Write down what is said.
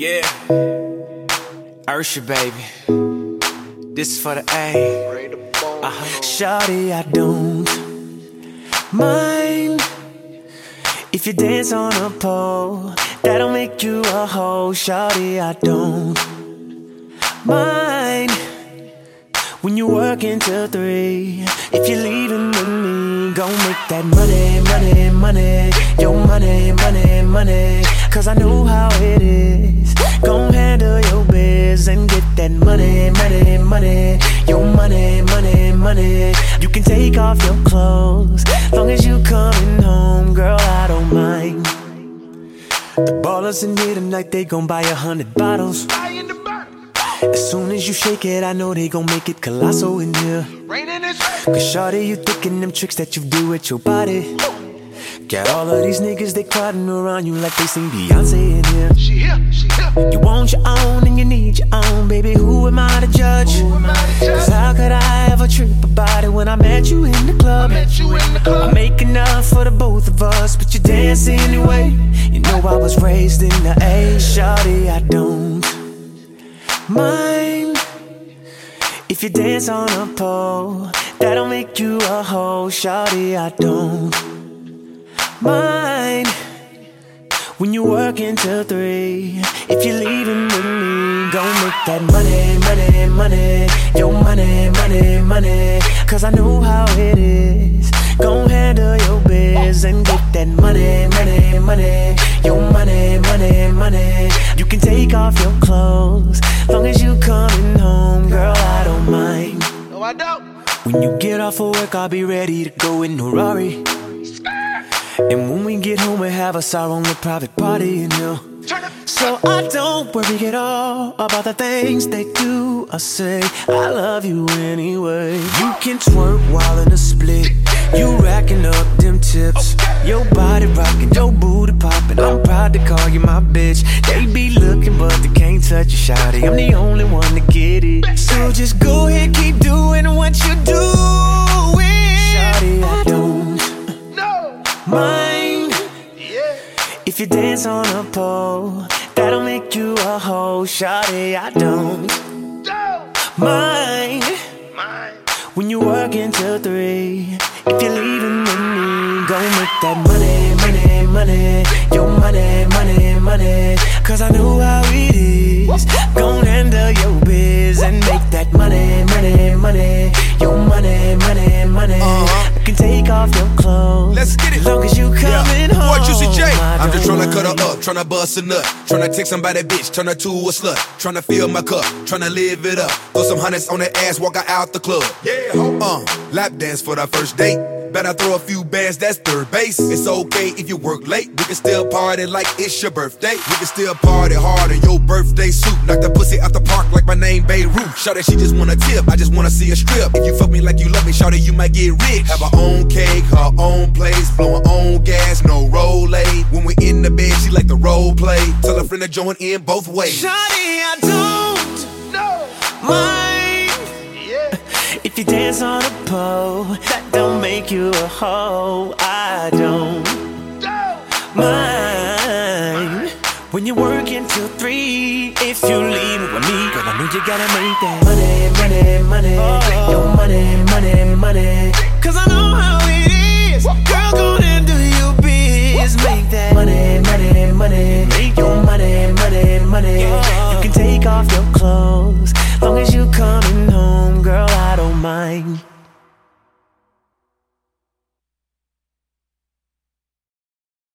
Yeah. Usher, baby. This is for the A. Uh-huh. Shawty, I don't mind if you dance on a pole. That'll make you a hoe. Shawty, I don't mind when you work until three. If you're leaving with me, go make that money, money, money. Your money, money, money. Cause I know how it is. Off your clothes. Long as you coming home, girl, I don't mind. The ballers in here tonight, they gon' buy a hundred bottles. As soon as you shake it, I know they gon' make it colossal in here. Cause shawty, you thinking them tricks that you do with your body. Got all of these niggas, they crowding around you like they sing Beyonce in here. She here, she here. You want your own and you need your own, baby. Who am I to for the both of us, but you dance anyway. You know I was raised in the A, shawty, I don't mind if you dance on a pole. That'll make you a hoe, shawty, I don't mind when you work until three. If you're leaving with me, go make that money, money, money. Your money, money, money. Cause I know how it is. Go handle your biz and get that money, money, money. Your money, money, money. You can take off your clothes. Long as you coming home, girl, I don't mind. No, I don't. When you get off of work, I'll be ready to go in a Rari. And when we get home, we have us our own little private party you know. So I don't worry at all about the things they do I say. I love you popping. To call you my bitch. They be looking, but they can't touch you, shawty. I'm the only one to get it. So just go ahead, keep doing what you doing. Shawty, I don't No. mind. Yeah. If you dance on a pole, that'll make you a hoe. Shawty, I don't Don't mind mind. when you work until three. If you're leaving with me, go make that money, money, money. Your money, money, money. Cause I know how it is. Go handle your biz and make that money, money, money. Your money, money, money. Uh-huh. You can take off your clothes. Let's get it. As long as you coming home. Boy, Juicy J. I I'm just don't tryna cut her mind. up, tryna bust a nut, tryna take somebody bitch, turn her to a slut, tryna fill my cup, tryna live it up. Throw some hundreds on her ass, walk her out the club. Yeah, uh, lap dance for the first date. Better throw a few bands, that's third base. It's okay if you work late. We can still party like it's your birthday. We can still party hard in your birthday suit. Knock the pussy out the park like my name Babe Ruth. Shout that she just wanna tip, I just wanna see a strip. If you fuck me like you love me, shout that you might get rich. Have her own cake, her own place, blowing own gas, no Rolaids. When we in the bed, she like the role play. Tell a friend to join in both ways. Shawty, I don't No. You dance on a pole. That don't make you a hoe. I don't mind when you work until three. If you leave with me, girl, I know you gotta make that money, money, money. Your money, money, money. Cause I know how it is. Girl, go and do your biz.